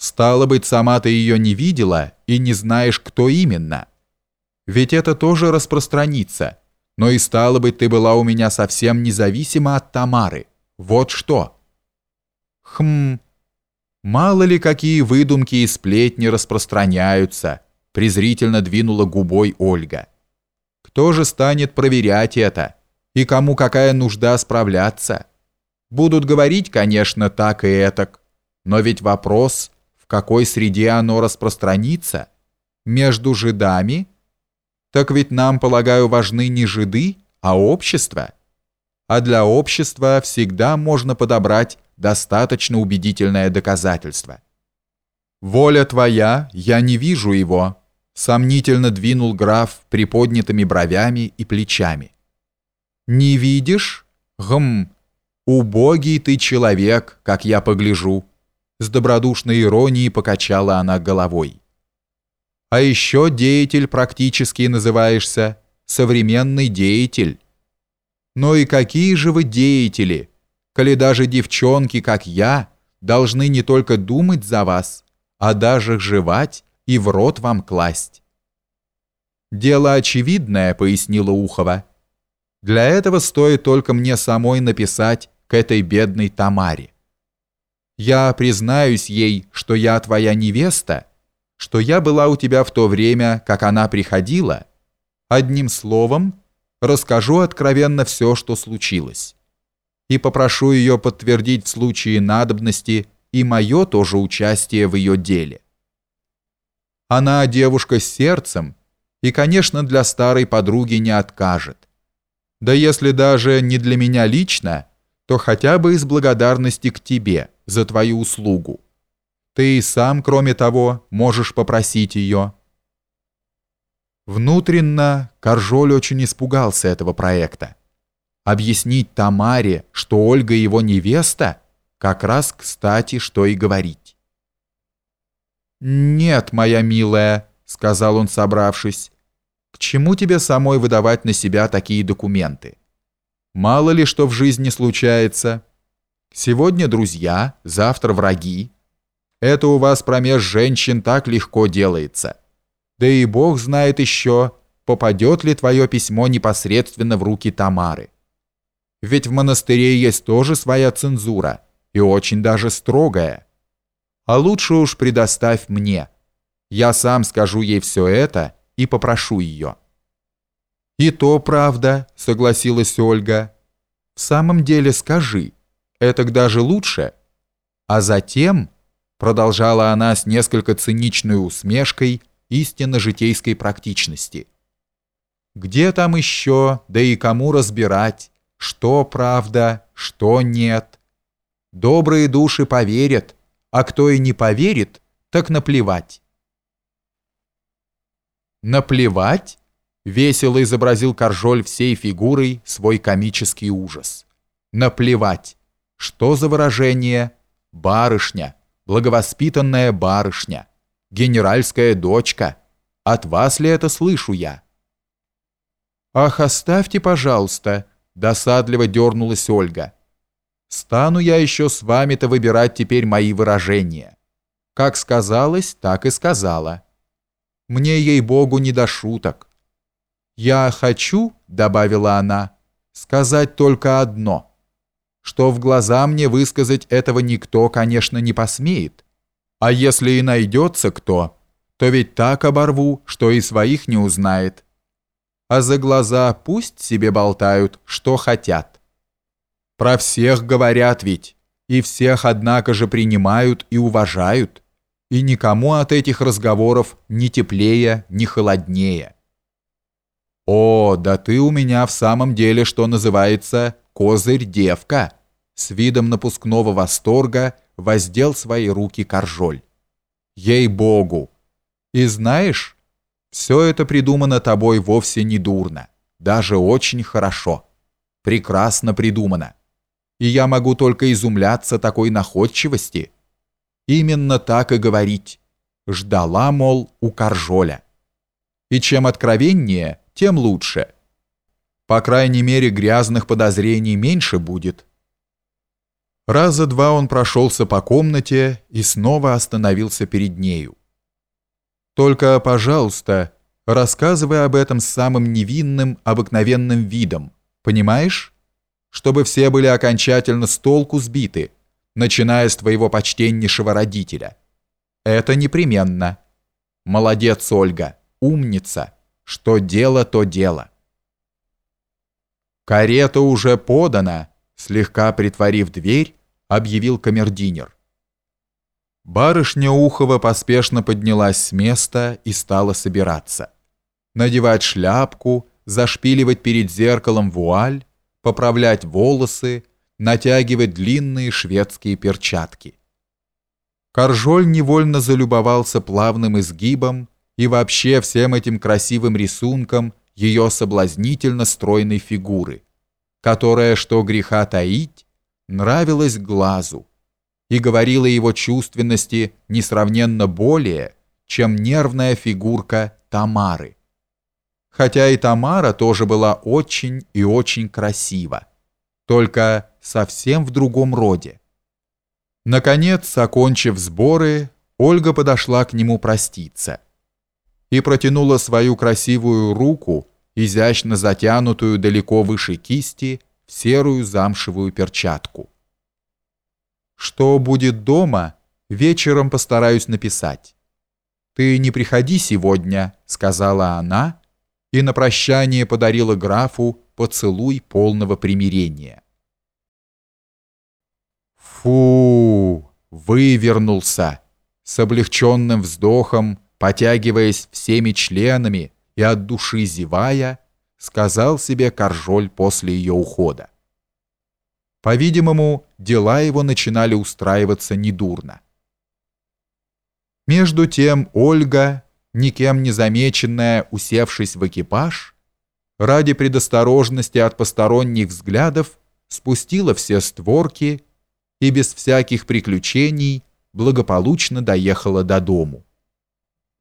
Стало быть, сама ты ее не видела и не знаешь, кто именно. Ведь это тоже распространится. Но и стало быть, ты была у меня совсем независима от Тамары. Вот что. Хм, мало ли какие выдумки и сплетни распространяются, презрительно двинула губой Ольга. Кто же станет проверять это? И кому какая нужда справляться? Будут говорить, конечно, так и этак, но ведь вопрос – какой среде оно распространится? Между жидами? Так ведь нам, полагаю, важны не жиды, а общество. А для общества всегда можно подобрать достаточно убедительное доказательство. «Воля твоя, я не вижу его», — сомнительно двинул граф приподнятыми бровями и плечами. «Не видишь? Гм, убогий ты человек, как я погляжу». С добродушной иронией покачала она головой. А еще деятель практически называешься, современный деятель. Но и какие же вы деятели, коли даже девчонки, как я, должны не только думать за вас, а даже жевать и в рот вам класть. «Дело очевидное», — пояснила Ухова. «Для этого стоит только мне самой написать к этой бедной Тамаре. Я признаюсь ей, что я твоя невеста, что я была у тебя в то время, как она приходила. Одним словом, расскажу откровенно все, что случилось. И попрошу ее подтвердить в случае надобности и мое тоже участие в ее деле. Она девушка с сердцем, и, конечно, для старой подруги не откажет. Да если даже не для меня лично, то хотя бы из благодарности к тебе» за твою услугу. Ты и сам, кроме того, можешь попросить ее». Внутренно Коржоль очень испугался этого проекта. Объяснить Тамаре, что Ольга его невеста, как раз кстати, что и говорить. «Нет, моя милая», — сказал он, собравшись, — «к чему тебе самой выдавать на себя такие документы? Мало ли что в жизни случается». Сегодня друзья, завтра враги. Это у вас промеж женщин так легко делается. Да и Бог знает еще, попадет ли твое письмо непосредственно в руки Тамары. Ведь в монастыре есть тоже своя цензура, и очень даже строгая. А лучше уж предоставь мне. Я сам скажу ей все это и попрошу ее». «И то правда», — согласилась Ольга. «В самом деле скажи» Этак даже лучше. А затем, продолжала она с несколько циничной усмешкой истинно житейской практичности, где там еще, да и кому разбирать, что правда, что нет. Добрые души поверят, а кто и не поверит, так наплевать. Наплевать? Весело изобразил Коржоль всей фигурой свой комический ужас. Наплевать. Что за выражение? Барышня, благовоспитанная барышня, генеральская дочка. От вас ли это слышу я? Ах, оставьте, пожалуйста, досадливо дернулась Ольга. Стану я еще с вами-то выбирать теперь мои выражения. Как сказалось, так и сказала. Мне, ей-богу, не до шуток. Я хочу, добавила она, сказать только одно — что в глаза мне высказать этого никто, конечно, не посмеет. А если и найдется кто, то ведь так оборву, что и своих не узнает. А за глаза пусть себе болтают, что хотят. Про всех говорят ведь, и всех, однако же, принимают и уважают, и никому от этих разговоров ни теплее, ни холоднее. «О, да ты у меня в самом деле, что называется, козырь-девка!» С видом напускного восторга воздел свои руки Коржоль. «Ей-богу! И знаешь, все это придумано тобой вовсе не дурно, даже очень хорошо. Прекрасно придумано. И я могу только изумляться такой находчивости. Именно так и говорить. Ждала, мол, у Коржоля. И чем откровеннее, тем лучше. По крайней мере, грязных подозрений меньше будет». Раза два он прошелся по комнате и снова остановился перед нею. «Только, пожалуйста, рассказывай об этом с самым невинным, обыкновенным видом, понимаешь? Чтобы все были окончательно с толку сбиты, начиная с твоего почтеннейшего родителя. Это непременно. Молодец, Ольга, умница. Что дело, то дело». «Карета уже подана», слегка притворив дверь, объявил камердинер. Барышня Ухова поспешно поднялась с места и стала собираться. Надевать шляпку, зашпиливать перед зеркалом вуаль, поправлять волосы, натягивать длинные шведские перчатки. Коржоль невольно залюбовался плавным изгибом и вообще всем этим красивым рисунком ее соблазнительно стройной фигуры, которая, что греха таить, нравилось глазу и говорила его чувственности несравненно более, чем нервная фигурка Тамары. Хотя и Тамара тоже была очень и очень красива, только совсем в другом роде. Наконец, окончив сборы, Ольга подошла к нему проститься и протянула свою красивую руку, изящно затянутую далеко выше кисти, в серую замшевую перчатку. Что будет дома, вечером постараюсь написать. Ты не приходи сегодня, сказала она, и на прощание подарила графу поцелуй полного примирения. Фу, вывернулся, с облегченным вздохом, потягиваясь всеми членами и от души зевая, сказал себе Коржоль после ее ухода. По-видимому, дела его начинали устраиваться недурно. Между тем Ольга, никем не замеченная, усевшись в экипаж, ради предосторожности от посторонних взглядов спустила все створки и без всяких приключений благополучно доехала до дому.